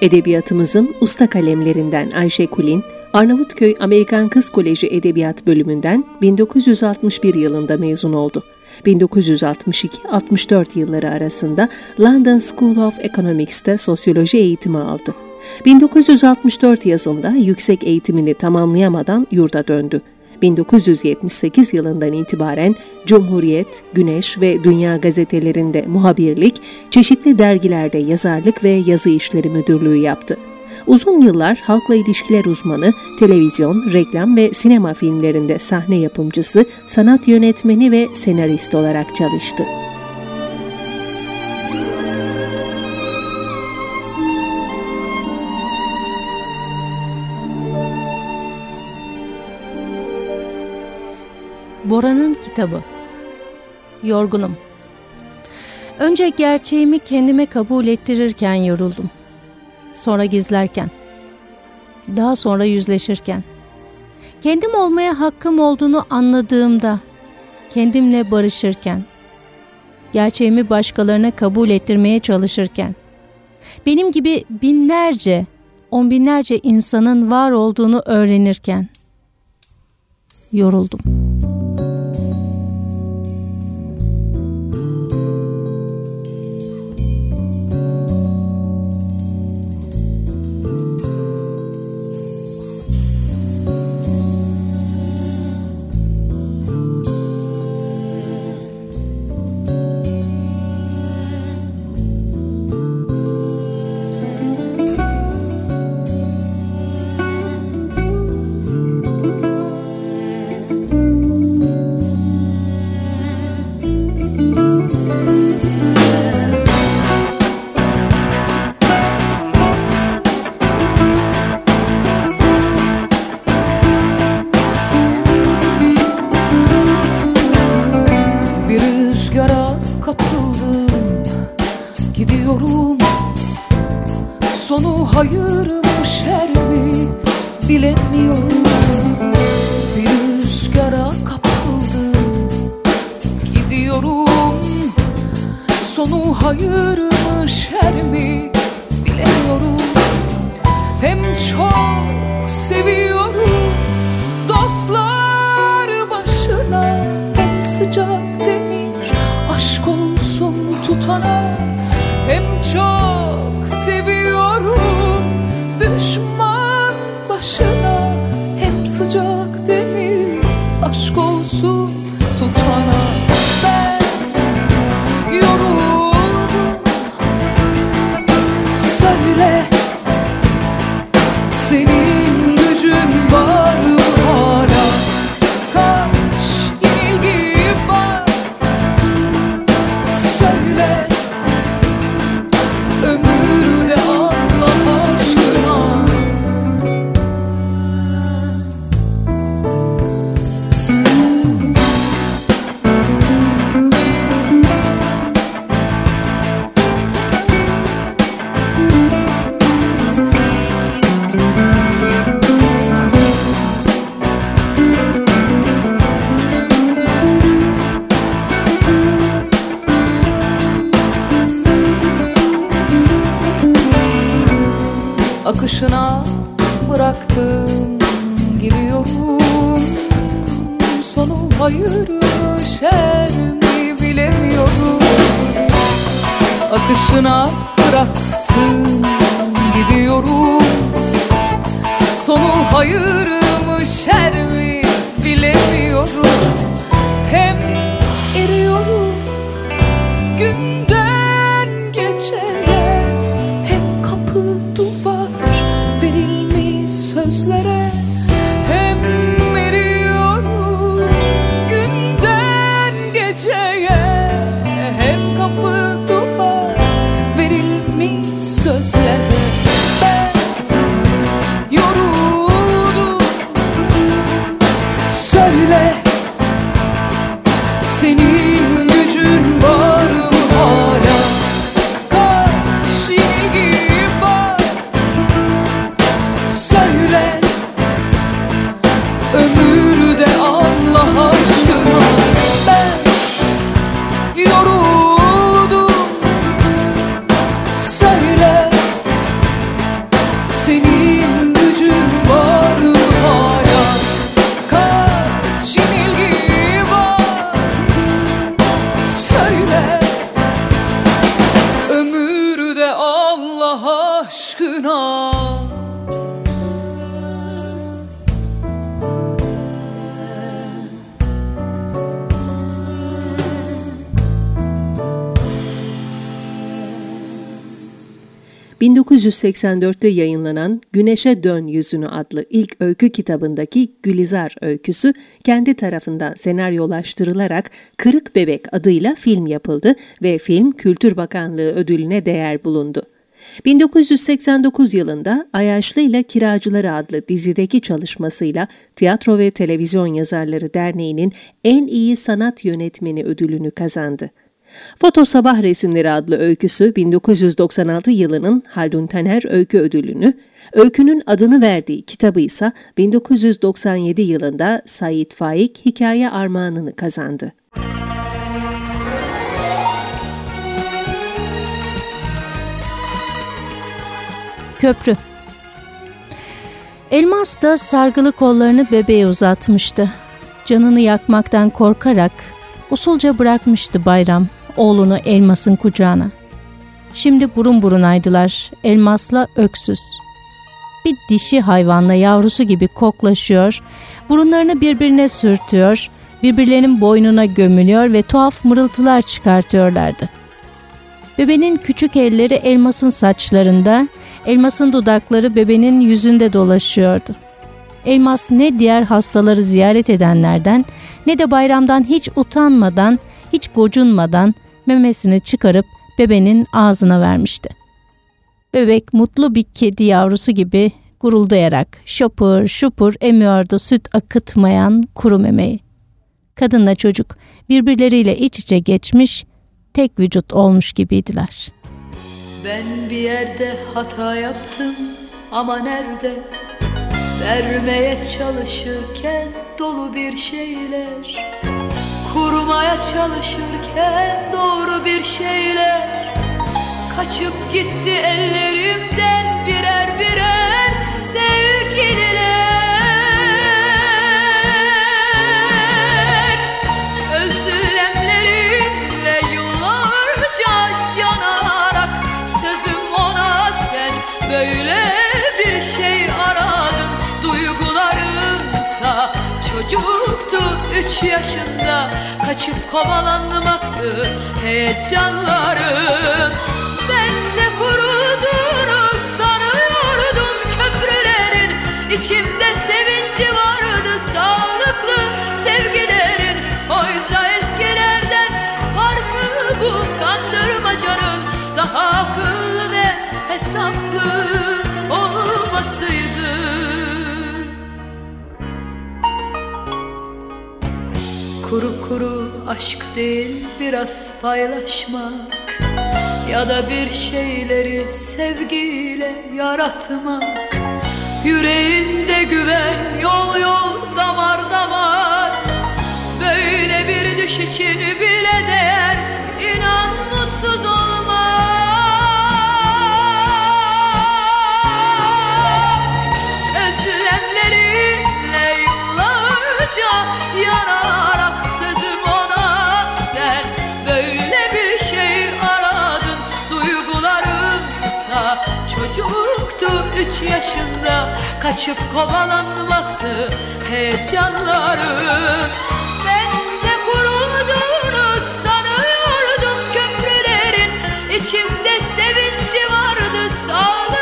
Edebiyatımızın usta kalemlerinden Ayşe Kulin, Arnavutköy Amerikan Kız Koleji Edebiyat Bölümünden 1961 yılında mezun oldu. 1962-64 yılları arasında London School of Economics'te sosyoloji eğitimi aldı. 1964 yazında yüksek eğitimini tamamlayamadan yurda döndü. 1978 yılından itibaren Cumhuriyet, Güneş ve Dünya gazetelerinde muhabirlik, çeşitli dergilerde yazarlık ve yazı işleri müdürlüğü yaptı. Uzun yıllar halkla ilişkiler uzmanı, televizyon, reklam ve sinema filmlerinde sahne yapımcısı, sanat yönetmeni ve senarist olarak çalıştı. Bora'nın kitabı. Yorgunum. Önce gerçeğimi kendime kabul ettirirken yoruldum. Sonra gizlerken. Daha sonra yüzleşirken. Kendim olmaya hakkım olduğunu anladığımda, kendimle barışırken, gerçeğimi başkalarına kabul ettirmeye çalışırken, benim gibi binlerce, on binlerce insanın var olduğunu öğrenirken, yoruldum.'' Akışına bıraktım gidiyorum Sonu hayır mı şer mi bilemiyorum. Akışına bıraktım gidiyorum. Sonu hayır mı şer mi bilemiyorum. Hem eriyorum günden Jesus. 1984'te yayınlanan Güneşe Dön Yüzünü adlı ilk öykü kitabındaki Gülizar öyküsü kendi tarafından senaryolaştırılarak Kırık Bebek adıyla film yapıldı ve film Kültür Bakanlığı ödülüne değer bulundu. 1989 yılında Ayaşlı ile Kiracıları adlı dizideki çalışmasıyla Tiyatro ve Televizyon Yazarları Derneği'nin en iyi sanat yönetmeni ödülünü kazandı. Foto Sabah Resimleri adlı öyküsü 1996 yılının Haldun Taner Öykü Ödülünü, öykünün adını verdiği kitabı ise 1997 yılında Said Faik Hikaye Armağanını kazandı. Köprü Elmas da sargılı kollarını bebeğe uzatmıştı. Canını yakmaktan korkarak usulca bırakmıştı bayram oğlunu elmasın kucağına. Şimdi burun burunaydılar elmasla öksüz. Bir dişi hayvanla yavrusu gibi koklaşıyor, burunlarını birbirine sürtüyor, birbirlerinin boynuna gömülüyor ve tuhaf mırıltılar çıkartıyorlardı. Bebenin küçük elleri elmasın saçlarında, elmasın dudakları bebenin yüzünde dolaşıyordu. Elmas ne diğer hastaları ziyaret edenlerden ne de bayramdan hiç utanmadan, hiç gocunmadan memesini çıkarıp bebenin ağzına vermişti. Bebek mutlu bir kedi yavrusu gibi guruldayarak şopur şupur emiyordu süt akıtmayan kuru memeyi. Kadınla çocuk birbirleriyle iç içe geçmiş, tek vücut olmuş gibiydiler. Ben bir yerde hata yaptım ama nerede? Vermeye çalışırken dolu bir şeyler Kurmaya çalışırken doğru bir şeyler Kaçıp gitti ellerimden birer birer yaşında Kaçıp kovalanmaktı heyecanlarım Bense kuruduğunu sanıyordum köprülerin İçimde Kuru kuru aşk değil biraz paylaşmak Ya da bir şeyleri sevgiyle yaratmak Yüreğinde güven yol yol damar damar. Böyle bir düş için bile değer üç yaşında kaçıp kovalanmaktı heyecanlarım Bense kurulduğunu sanıyordum köprülerin İçimde sevinci vardı sağlıklı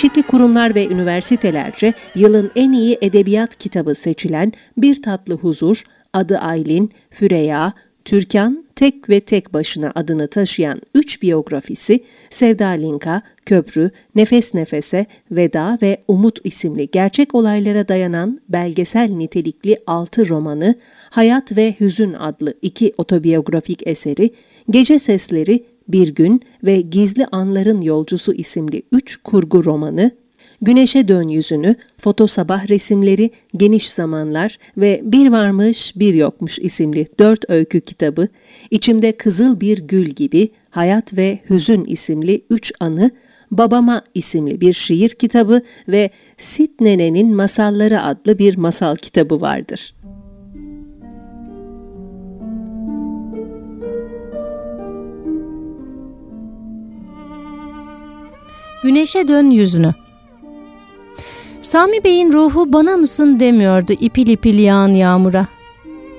Çeşitli kurumlar ve üniversitelerce yılın en iyi edebiyat kitabı seçilen Bir Tatlı Huzur, Adı Aylin, Füreya, Türkan, Tek ve Tek Başına adını taşıyan üç biyografisi, Sevda Linka, Köprü, Nefes Nefese, Veda ve Umut isimli gerçek olaylara dayanan belgesel nitelikli altı romanı, Hayat ve Hüzün adlı iki otobiyografik eseri, Gece Sesleri, Bir Gün ve Gizli Anların Yolcusu isimli üç kurgu romanı, Güneşe Dön Yüzünü, Foto Sabah Resimleri, Geniş Zamanlar ve Bir Varmış Bir Yokmuş isimli dört öykü kitabı, İçimde Kızıl Bir Gül gibi Hayat ve Hüzün isimli üç anı, Babama isimli bir şiir kitabı ve Sit Nene'nin Masalları adlı bir masal kitabı vardır. Güneşe dön yüzünü. Sami Bey'in ruhu bana mısın demiyordu ipil ipil yağan yağmura.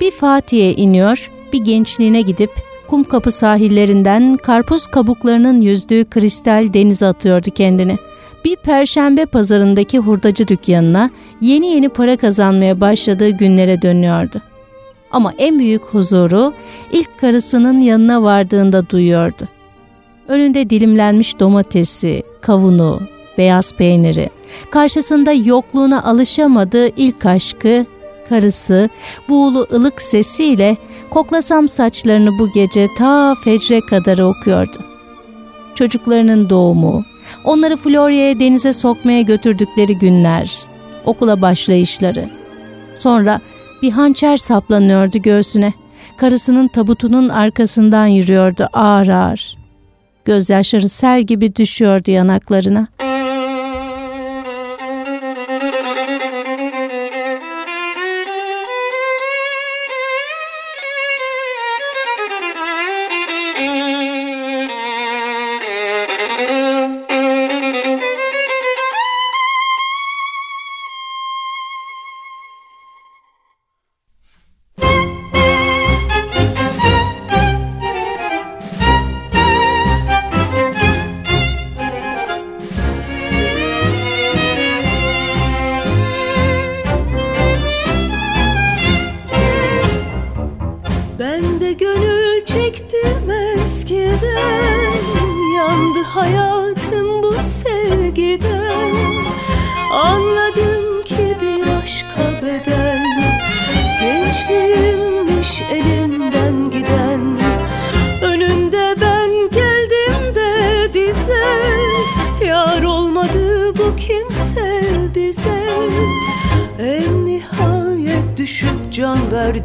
Bir Fatih'e iniyor, bir gençliğine gidip kum kapı sahillerinden karpuz kabuklarının yüzdüğü kristal denize atıyordu kendini. Bir perşembe pazarındaki hurdacı dükkanına yeni yeni para kazanmaya başladığı günlere dönüyordu. Ama en büyük huzuru ilk karısının yanına vardığında duyuyordu. Önünde dilimlenmiş domatesi, kavunu, beyaz peyniri, karşısında yokluğuna alışamadığı ilk aşkı, karısı, buğulu ılık sesiyle koklasam saçlarını bu gece ta fecre kadar okuyordu. Çocuklarının doğumu, onları Florya'ya denize sokmaya götürdükleri günler, okula başlayışları. Sonra bir hançer saplanıyordu göğsüne. Karısının tabutunun arkasından yürüyordu ağır ağır. Gözyaşları sel gibi düşüyordu yanaklarına.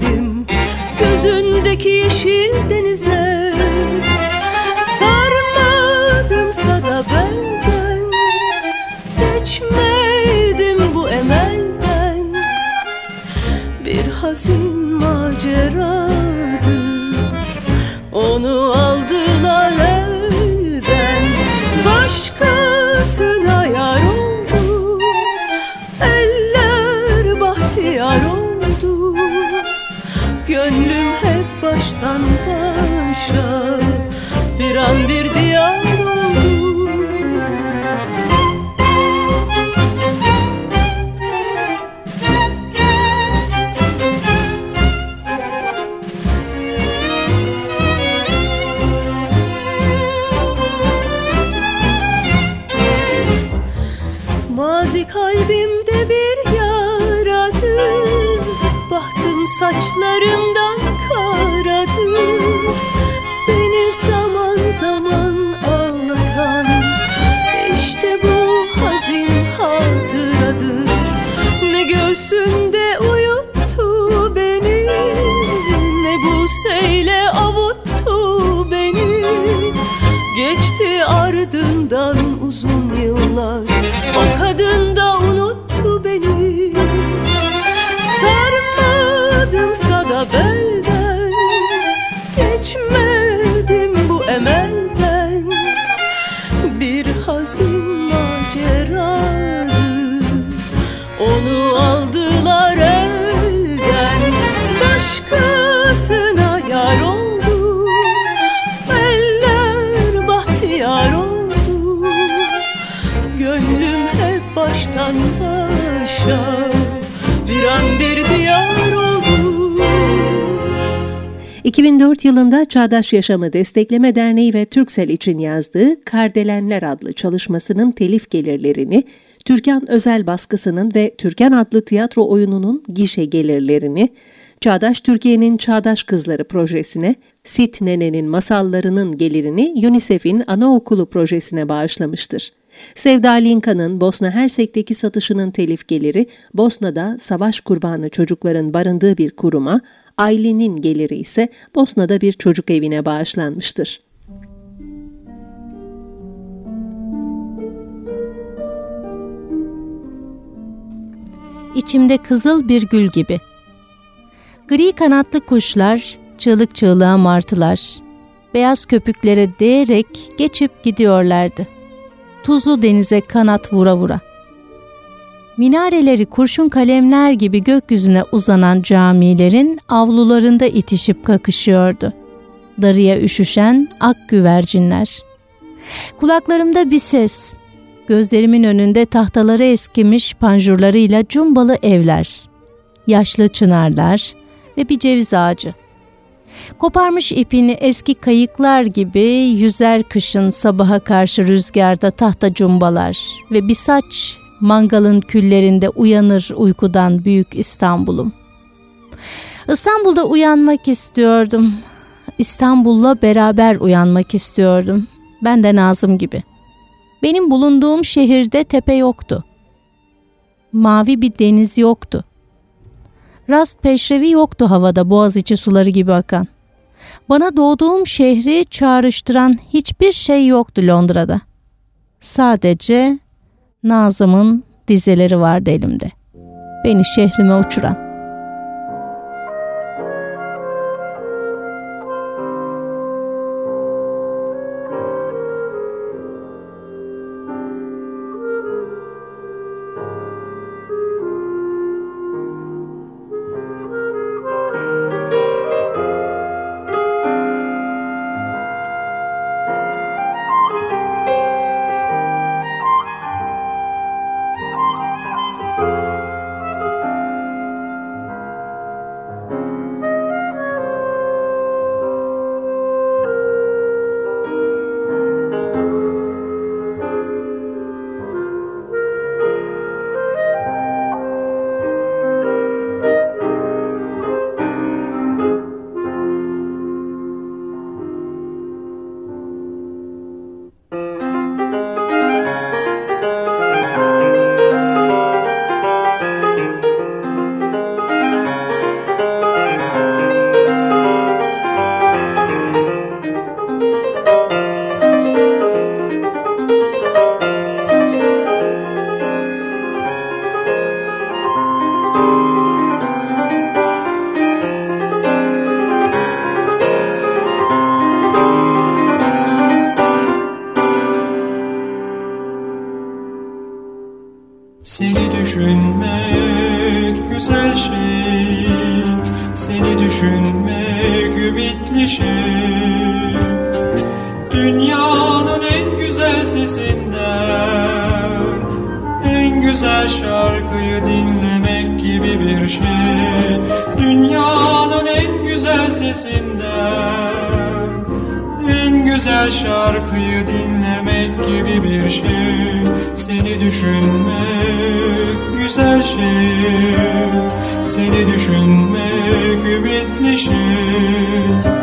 Verdim Gözündeki yeşil denize Sarmadımsa da benden Geçmedim bu emelden. Bir hazin maceradı Onu aldılar kalbimde bir yaradır Bahtım saçlarımdan karadır Beni zaman zaman ağlatan İşte bu hazin hatıradır. Ne göğsümde uyuttu beni Ne bu seyle avuttu beni. Geçti ardından 2004 yılında Çağdaş Yaşamı Destekleme Derneği ve Türksel için yazdığı Kardelenler adlı çalışmasının telif gelirlerini, Türkan Özel baskısının ve Türkan adlı tiyatro oyununun gişe gelirlerini, Çağdaş Türkiye'nin Çağdaş Kızları projesine, Sit Nene'nin masallarının gelirini UNICEF'in anaokulu projesine bağışlamıştır. Sevda Linka'nın Bosna Hersek'teki satışının telif geliri Bosna'da savaş kurbanı çocukların barındığı bir kuruma, Aylin'in geliri ise Bosna'da bir çocuk evine bağışlanmıştır. İçimde kızıl bir gül gibi. Gri kanatlı kuşlar, çığlık çığlığa martılar, beyaz köpüklere değerek geçip gidiyorlardı. Tuzlu denize kanat vura vura. Minareleri kurşun kalemler gibi gökyüzüne uzanan camilerin avlularında itişip kakışıyordu. Darıya üşüşen ak güvercinler. Kulaklarımda bir ses. Gözlerimin önünde tahtaları eskimiş panjurlarıyla cumbalı evler. Yaşlı çınarlar ve bir ceviz ağacı. Koparmış ipini eski kayıklar gibi yüzer kışın sabaha karşı rüzgarda tahta cumbalar ve bir saç mangalın küllerinde uyanır uykudan büyük İstanbul'um. İstanbul'da uyanmak istiyordum. İstanbul'la beraber uyanmak istiyordum. Ben de Nazım gibi. Benim bulunduğum şehirde tepe yoktu. Mavi bir deniz yoktu. Rast peşrevi yoktu havada boğaziçi suları gibi akan. Bana doğduğum şehri çağrıştıran hiçbir şey yoktu Londra'da. Sadece Nazım'ın dizeleri vardı elimde. Beni şehrime uçuran. Düşünmek ümitli Dünyanın en güzel sesinden En güzel şarkıyı dinlemek gibi bir şey. Dünyanın en güzel sesinden En güzel şarkıyı dinlemek gibi bir şey Seni düşünmek güzel şey. Seni düşünmek ümitli şey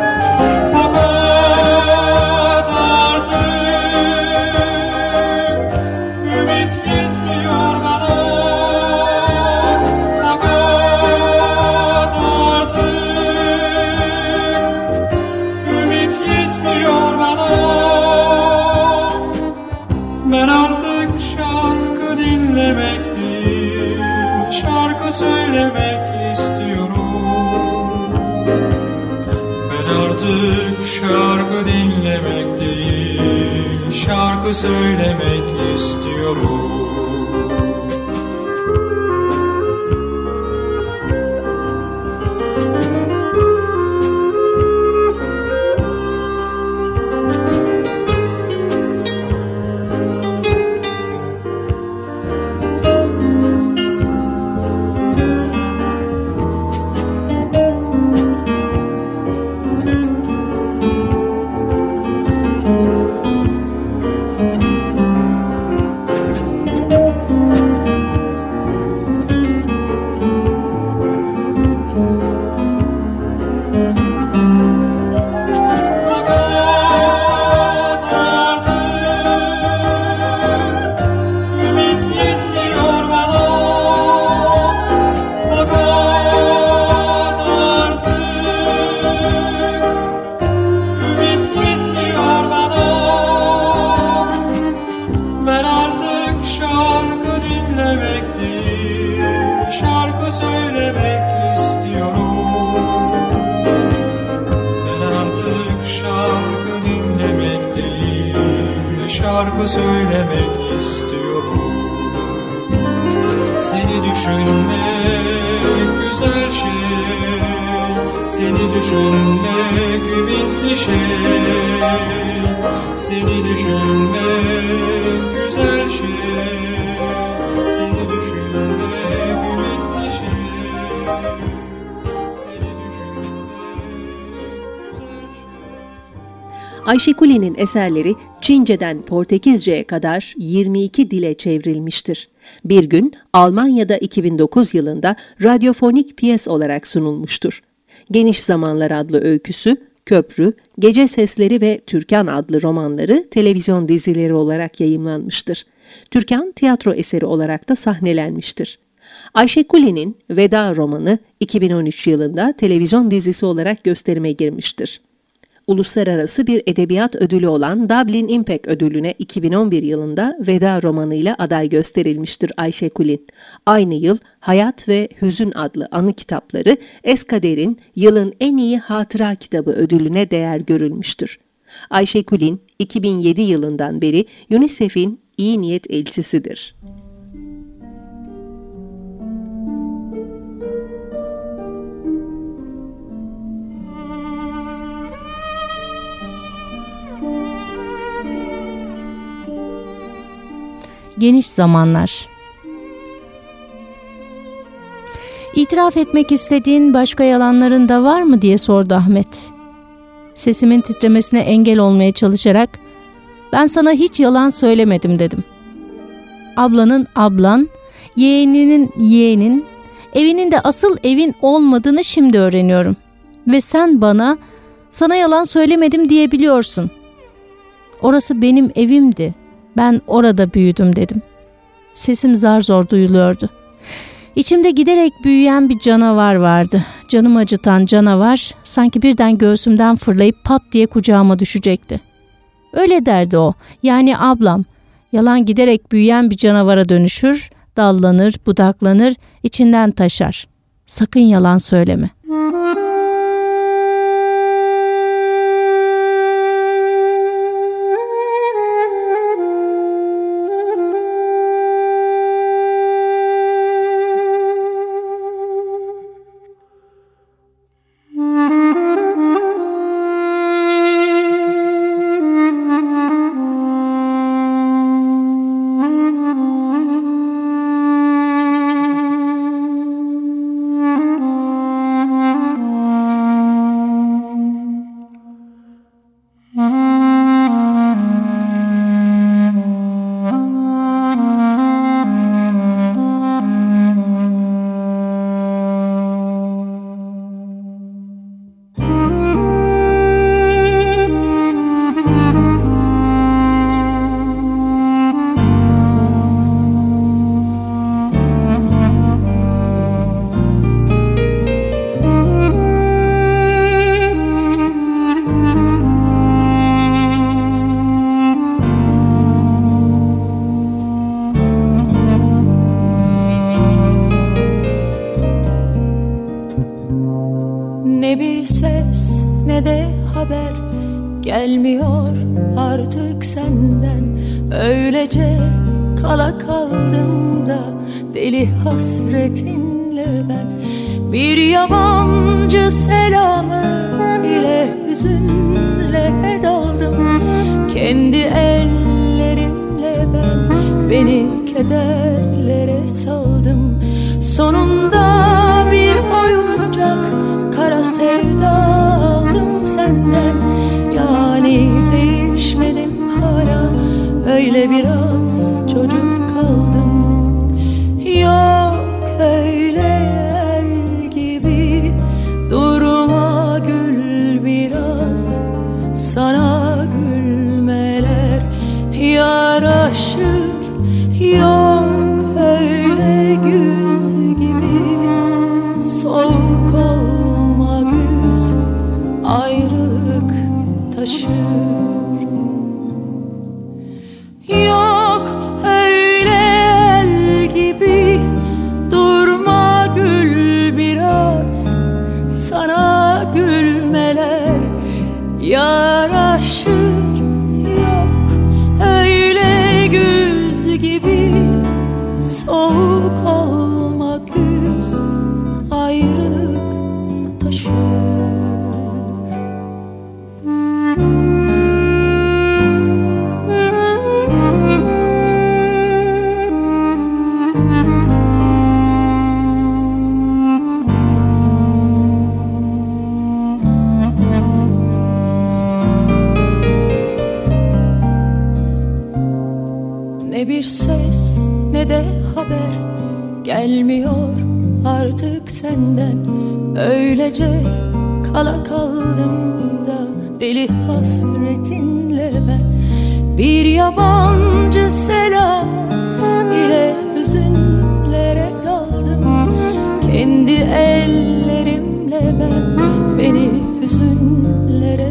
Şarkı söylemek istiyorum. Ben artık şarkı dinlemek değil Şarkı söylemek istiyorum Ayşe Kuli'nin eserleri Çince'den Portekizce'ye kadar 22 dile çevrilmiştir. Bir gün Almanya'da 2009 yılında radyofonik piyes olarak sunulmuştur. Geniş Zamanlar adlı öyküsü, Köprü, Gece Sesleri ve Türkan adlı romanları televizyon dizileri olarak yayımlanmıştır. Türkan tiyatro eseri olarak da sahnelenmiştir. Ayşe Kuli'nin Veda romanı 2013 yılında televizyon dizisi olarak gösterime girmiştir. Uluslararası bir edebiyat ödülü olan Dublin Impact Ödülü'ne 2011 yılında Veda romanıyla aday gösterilmiştir Ayşe Kulin. Aynı yıl Hayat ve Hüzün adlı anı kitapları Eskader'in yılın en iyi hatıra kitabı ödülüne değer görülmüştür. Ayşe Kulin 2007 yılından beri UNICEF'in iyi niyet elçisidir. Geniş zamanlar. İtiraf etmek istediğin başka yalanların da var mı diye sordu Ahmet. Sesimin titremesine engel olmaya çalışarak ben sana hiç yalan söylemedim dedim. Ablanın ablan, yeğeninin yeğenin, evinin de asıl evin olmadığını şimdi öğreniyorum. Ve sen bana sana yalan söylemedim diyebiliyorsun. Orası benim evimdi. Ben orada büyüdüm dedim. Sesim zar zor duyuluyordu. İçimde giderek büyüyen bir canavar vardı. Canım acıtan canavar sanki birden göğsümden fırlayıp pat diye kucağıma düşecekti. Öyle derdi o. Yani ablam. Yalan giderek büyüyen bir canavara dönüşür, dallanır, budaklanır, içinden taşar. Sakın yalan söyleme. Sonunda bir oyuncak kara sevda aldım senden. Yani değişmedim hala öyle biraz çocuk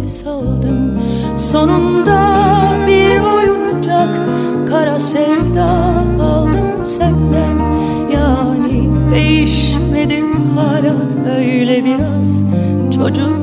saldım. Sonunda bir oyuncak kara sevda aldım senden. Yani değişmedim hala öyle biraz çocuk